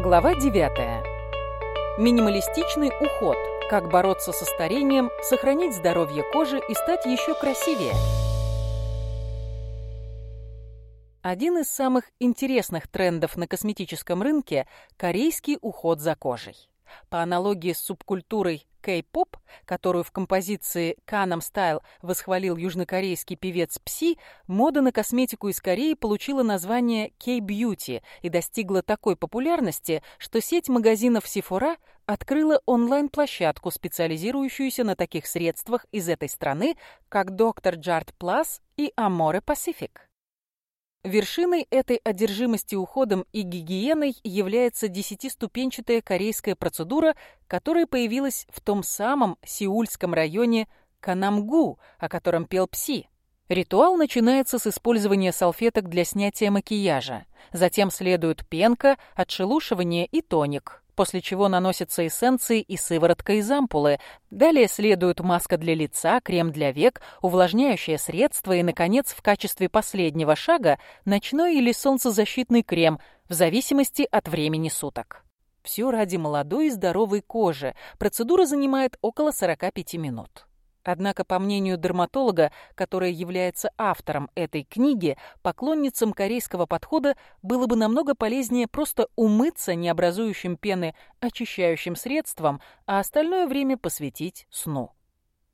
Глава 9. Минималистичный уход. Как бороться со старением, сохранить здоровье кожи и стать еще красивее. Один из самых интересных трендов на косметическом рынке – корейский уход за кожей. По аналогии с субкультурой кей-поп, которую в композиции Canam Style восхвалил южнокорейский певец Пси, мода на косметику из Кореи получила название K-beauty и достигла такой популярности, что сеть магазинов Sephora открыла онлайн-площадку, специализирующуюся на таких средствах из этой страны, как «Доктор Jart+ Плас» и Amore Pacific. Вершиной этой одержимости уходом и гигиеной является десятиступенчатая корейская процедура, которая появилась в том самом сеульском районе Канамгу, о котором пел Пси. Ритуал начинается с использования салфеток для снятия макияжа. Затем следует пенка, отшелушивание и тоник после чего наносятся эссенции и сыворотка из ампулы. Далее следуют маска для лица, крем для век, увлажняющее средство и, наконец, в качестве последнего шага ночной или солнцезащитный крем, в зависимости от времени суток. Все ради молодой и здоровой кожи. Процедура занимает около 45 минут. Однако, по мнению дерматолога, который является автором этой книги, поклонницам корейского подхода было бы намного полезнее просто умыться необразующим пены очищающим средством, а остальное время посвятить сну.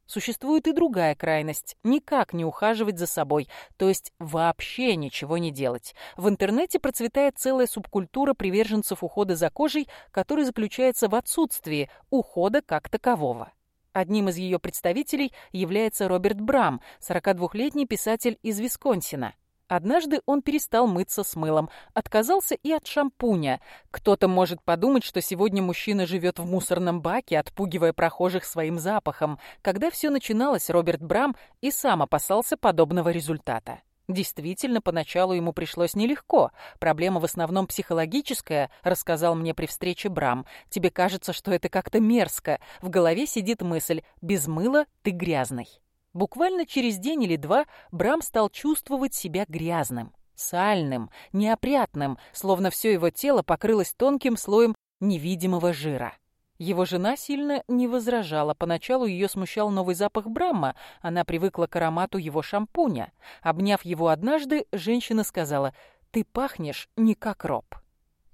Существует и другая крайность – никак не ухаживать за собой, то есть вообще ничего не делать. В интернете процветает целая субкультура приверженцев ухода за кожей, которая заключается в отсутствии ухода как такового. Одним из ее представителей является Роберт Брам, 42-летний писатель из Висконсина. Однажды он перестал мыться с мылом, отказался и от шампуня. Кто-то может подумать, что сегодня мужчина живет в мусорном баке, отпугивая прохожих своим запахом. Когда все начиналось, Роберт Брам и сам опасался подобного результата. Действительно, поначалу ему пришлось нелегко. Проблема в основном психологическая, рассказал мне при встрече Брам. Тебе кажется, что это как-то мерзко. В голове сидит мысль «без мыла ты грязный». Буквально через день или два Брам стал чувствовать себя грязным, сальным, неопрятным, словно все его тело покрылось тонким слоем невидимого жира. Его жена сильно не возражала. Поначалу ее смущал новый запах Брамма. Она привыкла к аромату его шампуня. Обняв его однажды, женщина сказала «Ты пахнешь не как роб».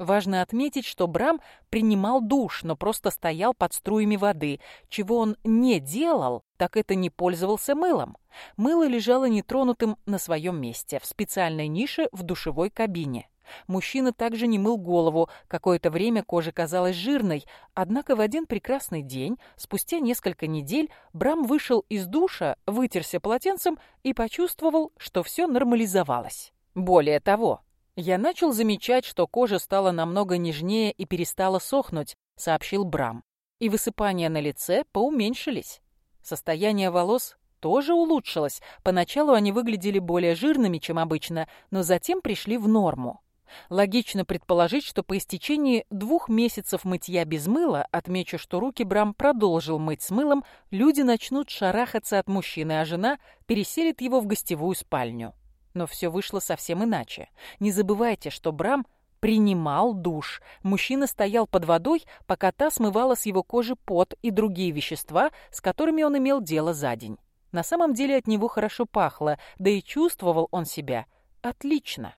Важно отметить, что Брам принимал душ, но просто стоял под струями воды. Чего он не делал, так это не пользовался мылом. Мыло лежало нетронутым на своем месте, в специальной нише в душевой кабине. Мужчина также не мыл голову, какое-то время кожа казалась жирной, однако в один прекрасный день, спустя несколько недель, Брам вышел из душа, вытерся полотенцем и почувствовал, что все нормализовалось. Более того, я начал замечать, что кожа стала намного нежнее и перестала сохнуть, сообщил Брам, и высыпания на лице поуменьшились. Состояние волос тоже улучшилось. Поначалу они выглядели более жирными, чем обычно, но затем пришли в норму. Логично предположить, что по истечении двух месяцев мытья без мыла, отмечу, что руки Брам продолжил мыть с мылом, люди начнут шарахаться от мужчины, а жена переселит его в гостевую спальню. Но все вышло совсем иначе. Не забывайте, что Брам принимал душ. Мужчина стоял под водой, пока та смывала с его кожи пот и другие вещества, с которыми он имел дело за день. На самом деле от него хорошо пахло, да и чувствовал он себя отлично.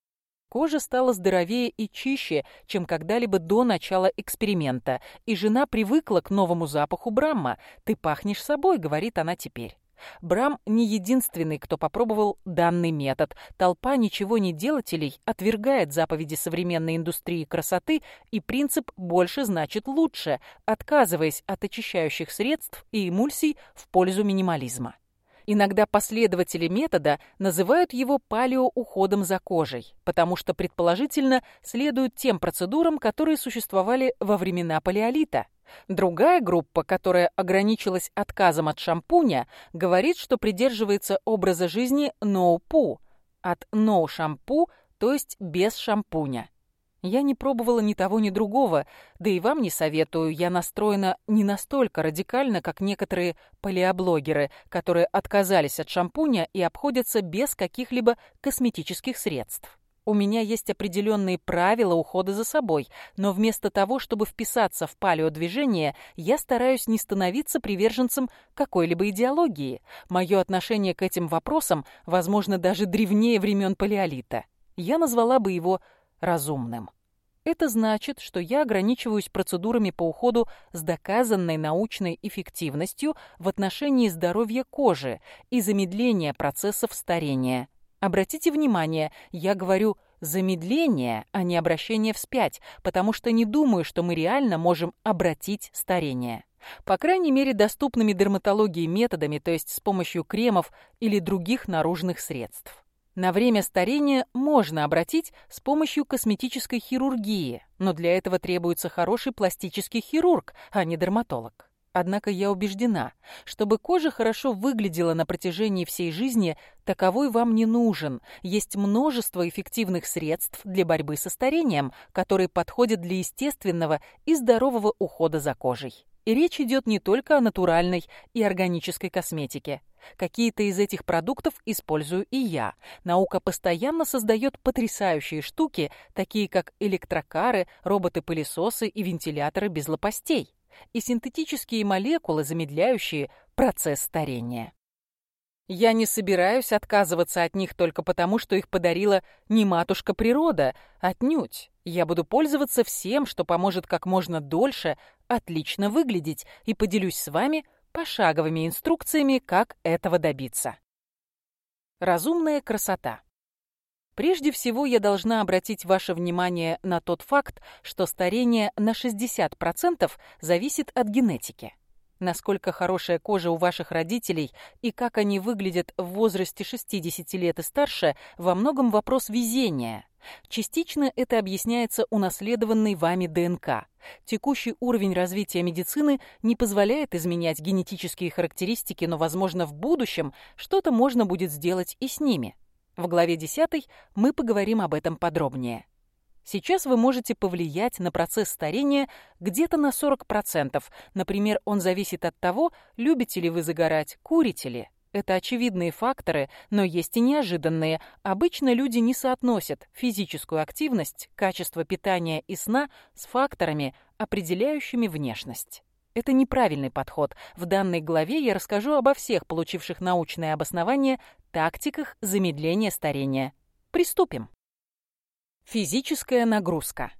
Кожа стала здоровее и чище, чем когда-либо до начала эксперимента, и жена привыкла к новому запаху Брамма. «Ты пахнешь собой», — говорит она теперь. Брам не единственный, кто попробовал данный метод. Толпа ничего не делателей отвергает заповеди современной индустрии красоты и принцип «больше значит лучше», отказываясь от очищающих средств и эмульсий в пользу минимализма. Иногда последователи метода называют его палеоуходом за кожей, потому что, предположительно, следуют тем процедурам, которые существовали во времена палеолита. Другая группа, которая ограничилась отказом от шампуня, говорит, что придерживается образа жизни «ноу-пу» от «ноу-шампу», то есть без шампуня. Я не пробовала ни того, ни другого, да и вам не советую. Я настроена не настолько радикально, как некоторые палеоблогеры, которые отказались от шампуня и обходятся без каких-либо косметических средств. У меня есть определенные правила ухода за собой, но вместо того, чтобы вписаться в палеодвижение, я стараюсь не становиться приверженцем какой-либо идеологии. Мое отношение к этим вопросам, возможно, даже древнее времен палеолита. Я назвала бы его разумным. Это значит, что я ограничиваюсь процедурами по уходу с доказанной научной эффективностью в отношении здоровья кожи и замедления процессов старения. Обратите внимание, я говорю «замедление», а не «обращение вспять», потому что не думаю, что мы реально можем обратить старение. По крайней мере, доступными дерматологии методами, то есть с помощью кремов или других наружных средств. На время старения можно обратить с помощью косметической хирургии, но для этого требуется хороший пластический хирург, а не дерматолог. Однако я убеждена, чтобы кожа хорошо выглядела на протяжении всей жизни, таковой вам не нужен. Есть множество эффективных средств для борьбы со старением, которые подходят для естественного и здорового ухода за кожей. И речь идет не только о натуральной и органической косметике. Какие-то из этих продуктов использую и я. Наука постоянно создает потрясающие штуки, такие как электрокары, роботы-пылесосы и вентиляторы без лопастей. И синтетические молекулы, замедляющие процесс старения. Я не собираюсь отказываться от них только потому, что их подарила не матушка природа, отнюдь. Я буду пользоваться всем, что поможет как можно дольше отлично выглядеть, и поделюсь с вами пошаговыми инструкциями, как этого добиться. Разумная красота. Прежде всего, я должна обратить ваше внимание на тот факт, что старение на 60% зависит от генетики насколько хорошая кожа у ваших родителей и как они выглядят в возрасте 60 лет и старше, во многом вопрос везения. Частично это объясняется унаследованной вами ДНК. Текущий уровень развития медицины не позволяет изменять генетические характеристики, но, возможно, в будущем что-то можно будет сделать и с ними. В главе 10 мы поговорим об этом подробнее. Сейчас вы можете повлиять на процесс старения где-то на 40%. Например, он зависит от того, любите ли вы загорать, курите ли. Это очевидные факторы, но есть и неожиданные. Обычно люди не соотносят физическую активность, качество питания и сна с факторами, определяющими внешность. Это неправильный подход. В данной главе я расскажу обо всех получивших научное обоснование тактиках замедления старения. Приступим. Физическая нагрузка.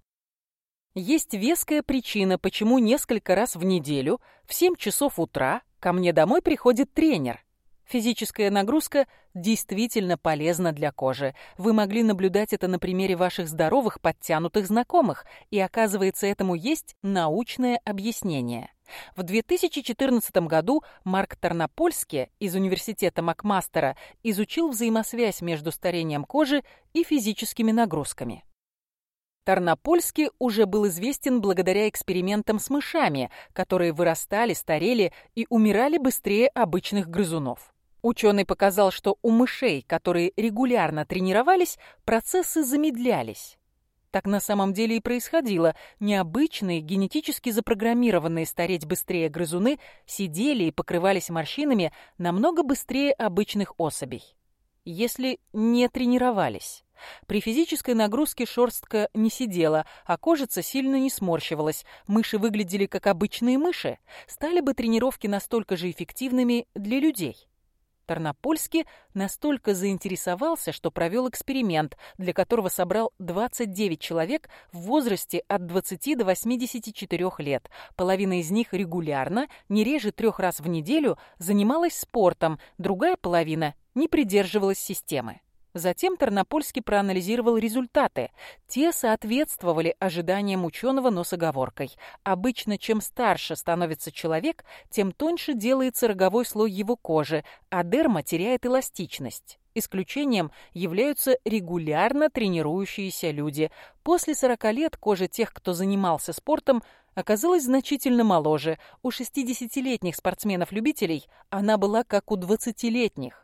Есть веская причина, почему несколько раз в неделю в 7 часов утра ко мне домой приходит тренер. Физическая нагрузка действительно полезна для кожи. Вы могли наблюдать это на примере ваших здоровых подтянутых знакомых, и оказывается, этому есть научное объяснение. В 2014 году Марк Тарнопольски из университета Макмастера изучил взаимосвязь между старением кожи и физическими нагрузками. Тарнопольский уже был известен благодаря экспериментам с мышами, которые вырастали, старели и умирали быстрее обычных грызунов. Ученый показал, что у мышей, которые регулярно тренировались, процессы замедлялись. Так на самом деле и происходило. Необычные, генетически запрограммированные стареть быстрее грызуны сидели и покрывались морщинами намного быстрее обычных особей. Если не тренировались. При физической нагрузке шерстка не сидела, а кожица сильно не сморщивалась. Мыши выглядели как обычные мыши. Стали бы тренировки настолько же эффективными для людей? Тарнопольский настолько заинтересовался, что провел эксперимент, для которого собрал 29 человек в возрасте от 20 до 84 лет. Половина из них регулярно, не реже трех раз в неделю, занималась спортом, другая половина не придерживалась системы. Затем Тернопольский проанализировал результаты. Те соответствовали ожиданиям ученого, но с оговоркой. Обычно, чем старше становится человек, тем тоньше делается роговой слой его кожи, а дерма теряет эластичность. Исключением являются регулярно тренирующиеся люди. После 40 лет кожа тех, кто занимался спортом, оказалась значительно моложе. У 60-летних спортсменов-любителей она была как у 20-летних.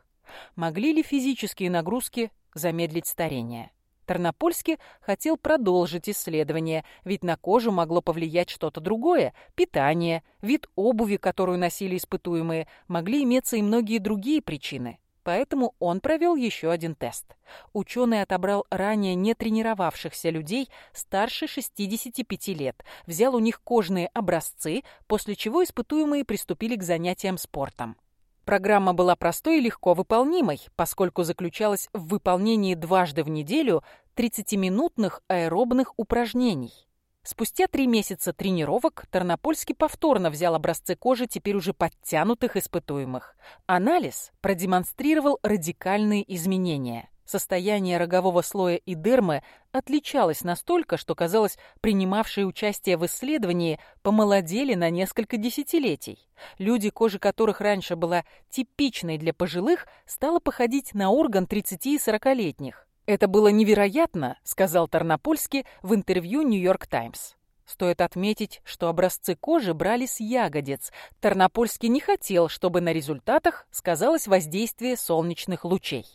Могли ли физические нагрузки замедлить старение? Тарнопольский хотел продолжить исследование, ведь на кожу могло повлиять что-то другое – питание, вид обуви, которую носили испытуемые, могли иметься и многие другие причины. Поэтому он провел еще один тест. Ученый отобрал ранее не тренировавшихся людей старше 65 лет, взял у них кожные образцы, после чего испытуемые приступили к занятиям спортом. Программа была простой и легко выполнимой, поскольку заключалась в выполнении дважды в неделю 30-минутных аэробных упражнений. Спустя три месяца тренировок Тернопольский повторно взял образцы кожи теперь уже подтянутых испытуемых. Анализ продемонстрировал радикальные изменения. Состояние рогового слоя и дермы отличалось настолько, что, казалось, принимавшие участие в исследовании помолодели на несколько десятилетий. Люди, кожа которых раньше была типичной для пожилых, стала походить на орган 30- и 40-летних. «Это было невероятно», — сказал Тарнопольский в интервью «Нью-Йорк Таймс». Стоит отметить, что образцы кожи брали с ягодиц. Тарнопольский не хотел, чтобы на результатах сказалось воздействие солнечных лучей.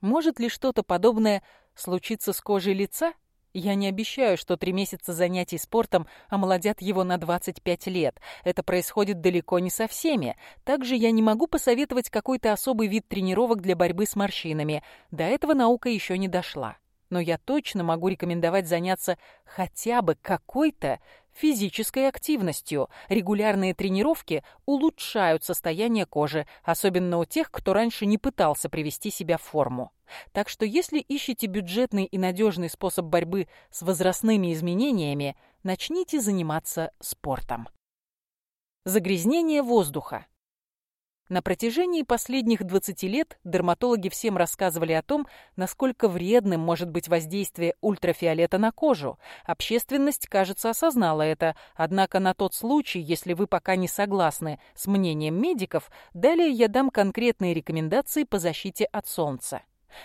Может ли что-то подобное случиться с кожей лица? Я не обещаю, что три месяца занятий спортом омолодят его на 25 лет. Это происходит далеко не со всеми. Также я не могу посоветовать какой-то особый вид тренировок для борьбы с морщинами. До этого наука еще не дошла. Но я точно могу рекомендовать заняться хотя бы какой-то физической активностью. Регулярные тренировки улучшают состояние кожи, особенно у тех, кто раньше не пытался привести себя в форму. Так что если ищете бюджетный и надежный способ борьбы с возрастными изменениями, начните заниматься спортом. Загрязнение воздуха. На протяжении последних 20 лет дерматологи всем рассказывали о том, насколько вредным может быть воздействие ультрафиолета на кожу. Общественность, кажется, осознала это, однако на тот случай, если вы пока не согласны с мнением медиков, далее я дам конкретные рекомендации по защите от солнца.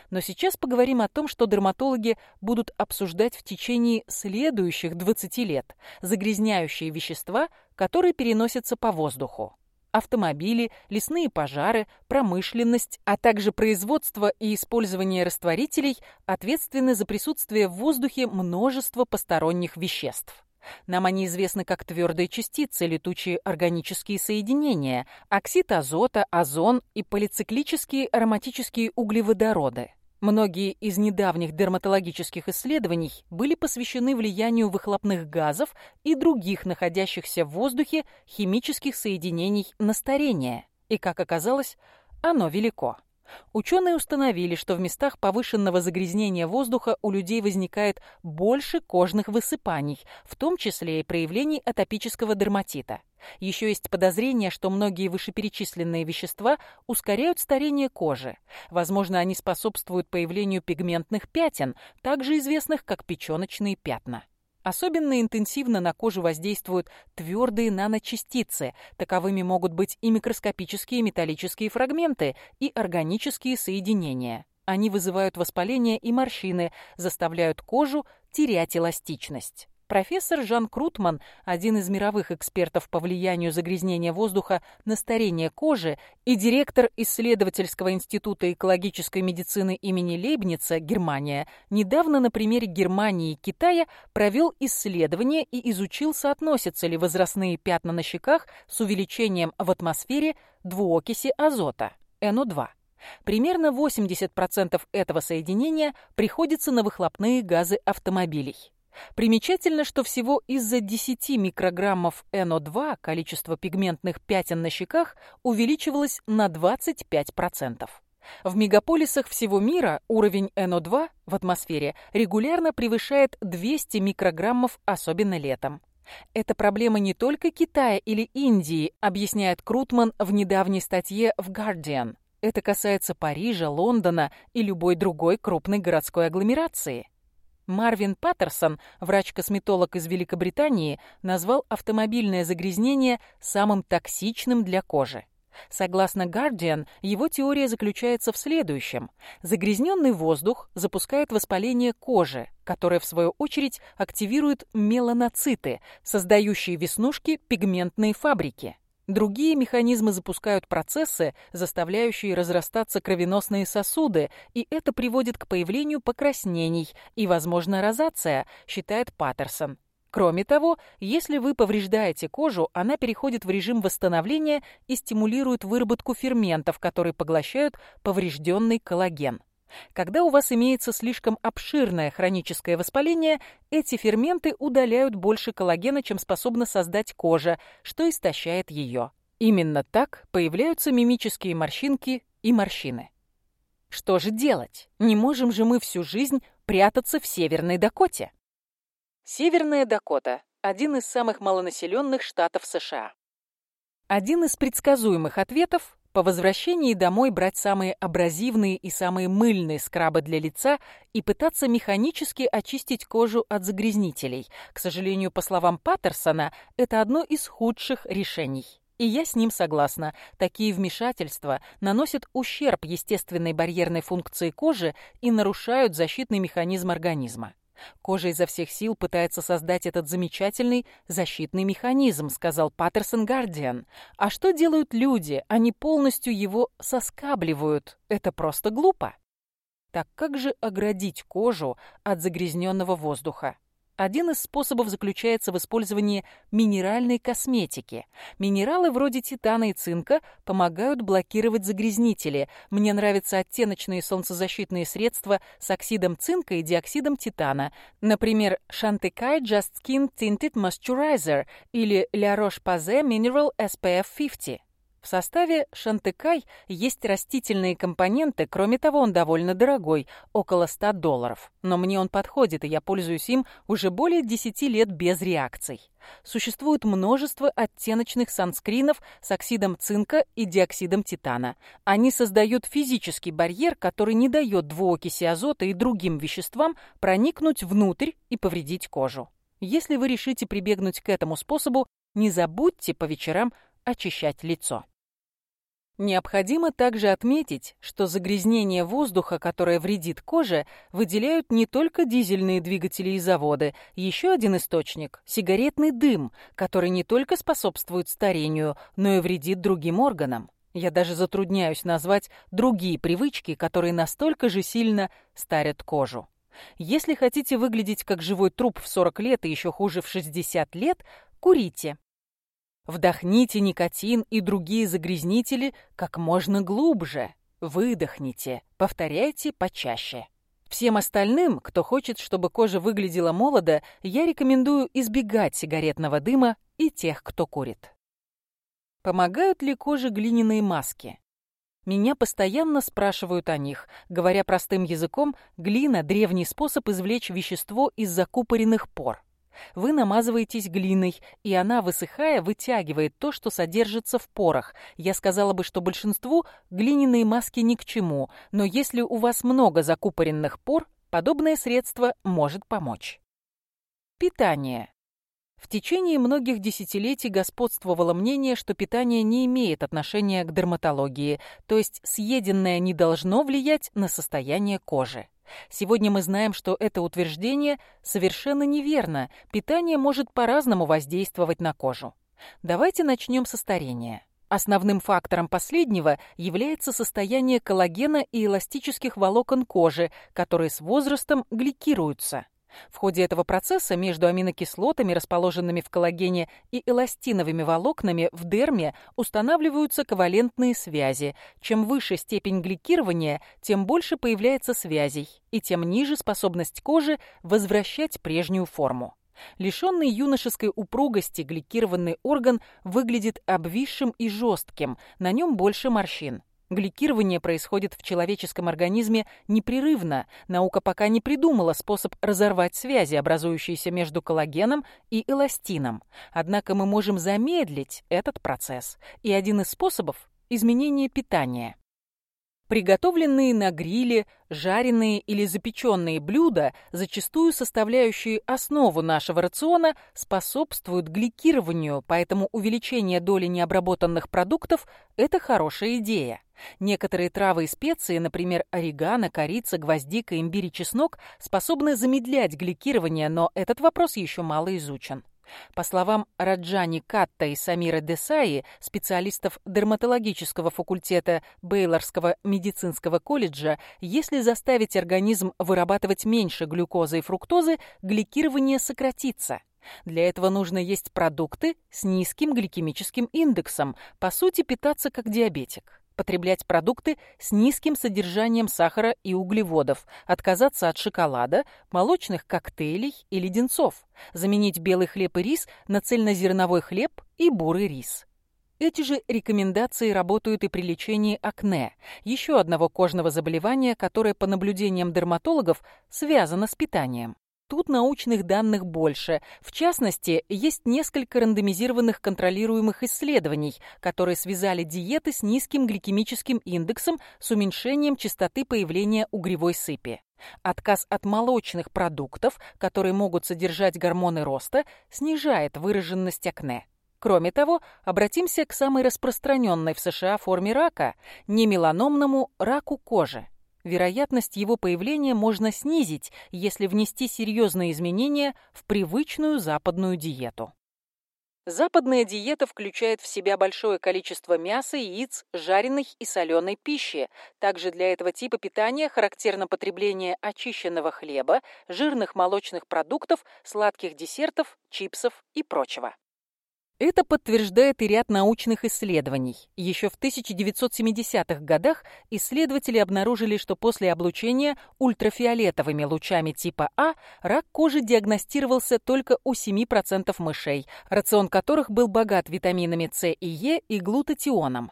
Но сейчас поговорим о том, что дерматологи будут обсуждать в течение следующих 20 лет – загрязняющие вещества, которые переносятся по воздуху автомобили, лесные пожары, промышленность, а также производство и использование растворителей ответственны за присутствие в воздухе множества посторонних веществ. Нам они известны как твердые частицы, летучие органические соединения, оксид азота, озон и полициклические ароматические углеводороды. Многие из недавних дерматологических исследований были посвящены влиянию выхлопных газов и других находящихся в воздухе химических соединений на старение, и, как оказалось, оно велико. Ученые установили, что в местах повышенного загрязнения воздуха у людей возникает больше кожных высыпаний, в том числе и проявлений атопического дерматита. Еще есть подозрение, что многие вышеперечисленные вещества ускоряют старение кожи. Возможно, они способствуют появлению пигментных пятен, также известных как печеночные пятна. Особенно интенсивно на кожу воздействуют твердые наночастицы. Таковыми могут быть и микроскопические металлические фрагменты, и органические соединения. Они вызывают воспаление и морщины, заставляют кожу терять эластичность. Профессор Жан Крутман, один из мировых экспертов по влиянию загрязнения воздуха на старение кожи и директор исследовательского института экологической медицины имени Лейбница, Германия, недавно на примере Германии и Китая провел исследование и изучил, соотносятся ли возрастные пятна на щеках с увеличением в атмосфере двуокиси азота, NO2. Примерно 80% этого соединения приходится на выхлопные газы автомобилей. Примечательно, что всего из-за 10 микрограммов NO2 количество пигментных пятен на щеках увеличивалось на 25%. В мегаполисах всего мира уровень NO2 в атмосфере регулярно превышает 200 микрограммов, особенно летом. Это проблема не только Китая или Индии, объясняет Крутман в недавней статье в Guardian. Это касается Парижа, Лондона и любой другой крупной городской агломерации. Марвин Паттерсон, врач-косметолог из Великобритании, назвал автомобильное загрязнение самым токсичным для кожи. Согласно Guardian, его теория заключается в следующем. Загрязненный воздух запускает воспаление кожи, которое, в свою очередь, активирует меланоциты, создающие веснушки пигментные фабрики. Другие механизмы запускают процессы, заставляющие разрастаться кровеносные сосуды, и это приводит к появлению покраснений и, возможно, розация, считает Паттерсон. Кроме того, если вы повреждаете кожу, она переходит в режим восстановления и стимулирует выработку ферментов, которые поглощают поврежденный коллаген. Когда у вас имеется слишком обширное хроническое воспаление, эти ферменты удаляют больше коллагена, чем способна создать кожа, что истощает ее. Именно так появляются мимические морщинки и морщины. Что же делать? Не можем же мы всю жизнь прятаться в Северной Дакоте? Северная Дакота – один из самых малонаселенных штатов США. Один из предсказуемых ответов по возвращении домой брать самые абразивные и самые мыльные скрабы для лица и пытаться механически очистить кожу от загрязнителей. К сожалению, по словам Паттерсона, это одно из худших решений. И я с ним согласна. Такие вмешательства наносят ущерб естественной барьерной функции кожи и нарушают защитный механизм организма. Кожа изо всех сил пытается создать этот замечательный защитный механизм, сказал Паттерсон Гардиан. А что делают люди? Они полностью его соскабливают. Это просто глупо. Так как же оградить кожу от загрязненного воздуха? Один из способов заключается в использовании минеральной косметики. Минералы вроде титана и цинка помогают блокировать загрязнители. Мне нравятся оттеночные солнцезащитные средства с оксидом цинка и диоксидом титана. Например, Chantecaille Just Skin Tinted Moisturizer или La Roche-Posay Mineral SPF 50. В составе шантыкай есть растительные компоненты, кроме того, он довольно дорогой, около 100 долларов. Но мне он подходит, и я пользуюсь им уже более 10 лет без реакций. Существует множество оттеночных санскринов с оксидом цинка и диоксидом титана. Они создают физический барьер, который не дает двуокиси азота и другим веществам проникнуть внутрь и повредить кожу. Если вы решите прибегнуть к этому способу, не забудьте по вечерам очищать лицо. Необходимо также отметить, что загрязнение воздуха, которое вредит коже, выделяют не только дизельные двигатели и заводы. Еще один источник – сигаретный дым, который не только способствует старению, но и вредит другим органам. Я даже затрудняюсь назвать другие привычки, которые настолько же сильно старят кожу. Если хотите выглядеть как живой труп в 40 лет и еще хуже в 60 лет, курите. Вдохните никотин и другие загрязнители как можно глубже. Выдохните. Повторяйте почаще. Всем остальным, кто хочет, чтобы кожа выглядела молодо, я рекомендую избегать сигаретного дыма и тех, кто курит. Помогают ли коже глиняные маски? Меня постоянно спрашивают о них. Говоря простым языком, глина – древний способ извлечь вещество из закупоренных пор. Вы намазываетесь глиной, и она, высыхая, вытягивает то, что содержится в порах. Я сказала бы, что большинству глиняные маски ни к чему, но если у вас много закупоренных пор, подобное средство может помочь. Питание. В течение многих десятилетий господствовало мнение, что питание не имеет отношения к дерматологии, то есть съеденное не должно влиять на состояние кожи. Сегодня мы знаем, что это утверждение совершенно неверно. Питание может по-разному воздействовать на кожу. Давайте начнем со старения. Основным фактором последнего является состояние коллагена и эластических волокон кожи, которые с возрастом гликируются. В ходе этого процесса между аминокислотами, расположенными в коллагене, и эластиновыми волокнами в дерме устанавливаются ковалентные связи. Чем выше степень гликирования, тем больше появляется связей, и тем ниже способность кожи возвращать прежнюю форму. Лишенный юношеской упругости гликированный орган выглядит обвисшим и жестким, на нем больше морщин. Гликирование происходит в человеческом организме непрерывно. Наука пока не придумала способ разорвать связи, образующиеся между коллагеном и эластином. Однако мы можем замедлить этот процесс. И один из способов – изменение питания – Приготовленные на гриле, жареные или запеченные блюда, зачастую составляющие основу нашего рациона, способствуют гликированию, поэтому увеличение доли необработанных продуктов – это хорошая идея. Некоторые травы и специи, например, орегано, корица, гвоздика, имбирь и чеснок, способны замедлять гликирование, но этот вопрос еще мало изучен. По словам Раджани Катта и Самира Десаи, специалистов дерматологического факультета Бейлорского медицинского колледжа, если заставить организм вырабатывать меньше глюкозы и фруктозы, гликирование сократится. Для этого нужно есть продукты с низким гликемическим индексом, по сути питаться как диабетик потреблять продукты с низким содержанием сахара и углеводов, отказаться от шоколада, молочных коктейлей и леденцов, заменить белый хлеб и рис на цельнозерновой хлеб и бурый рис. Эти же рекомендации работают и при лечении акне, еще одного кожного заболевания, которое по наблюдениям дерматологов связано с питанием. Тут научных данных больше. В частности, есть несколько рандомизированных контролируемых исследований, которые связали диеты с низким гликемическим индексом с уменьшением частоты появления угревой сыпи. Отказ от молочных продуктов, которые могут содержать гормоны роста, снижает выраженность акне. Кроме того, обратимся к самой распространенной в США форме рака – немеланомному раку кожи. Вероятность его появления можно снизить, если внести серьезные изменения в привычную западную диету. Западная диета включает в себя большое количество мяса, яиц, жареных и соленой пищи. Также для этого типа питания характерно потребление очищенного хлеба, жирных молочных продуктов, сладких десертов, чипсов и прочего. Это подтверждает и ряд научных исследований. Еще в 1970-х годах исследователи обнаружили, что после облучения ультрафиолетовыми лучами типа А рак кожи диагностировался только у 7% мышей, рацион которых был богат витаминами С и Е и глутатионом.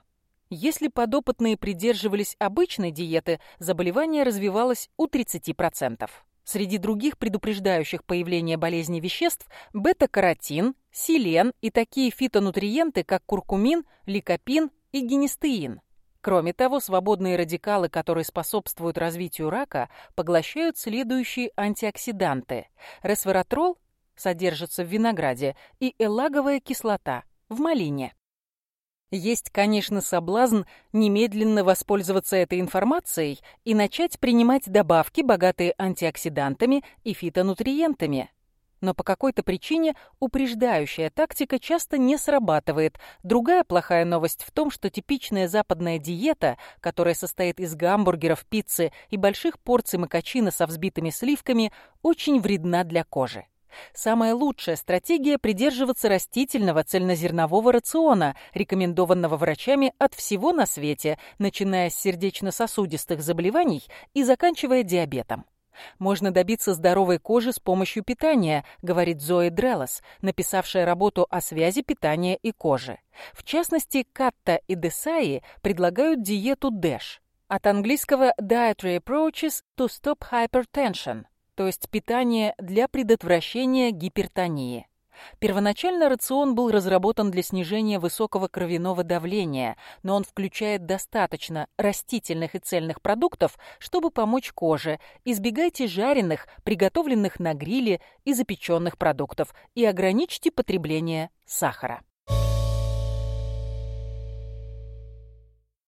Если подопытные придерживались обычной диеты, заболевание развивалось у 30%. Среди других предупреждающих появление болезни веществ – бета-каротин, селен и такие фитонутриенты, как куркумин, ликопин и гинистеин. Кроме того, свободные радикалы, которые способствуют развитию рака, поглощают следующие антиоксиданты. Ресвератрол содержится в винограде и элаговая кислота в малине. Есть, конечно, соблазн немедленно воспользоваться этой информацией и начать принимать добавки, богатые антиоксидантами и фитонутриентами но по какой-то причине упреждающая тактика часто не срабатывает. Другая плохая новость в том, что типичная западная диета, которая состоит из гамбургеров, пиццы и больших порций макачина со взбитыми сливками, очень вредна для кожи. Самая лучшая стратегия – придерживаться растительного цельнозернового рациона, рекомендованного врачами от всего на свете, начиная с сердечно-сосудистых заболеваний и заканчивая диабетом. Можно добиться здоровой кожи с помощью питания, говорит Зои Дреллос, написавшая работу о связи питания и кожи. В частности, Катта и Десаи предлагают диету ДЭШ. От английского Dietary Approaches to Stop Hypertension, то есть питание для предотвращения гипертонии. Первоначально рацион был разработан для снижения высокого кровяного давления, но он включает достаточно растительных и цельных продуктов, чтобы помочь коже. Избегайте жареных, приготовленных на гриле и запеченных продуктов и ограничьте потребление сахара.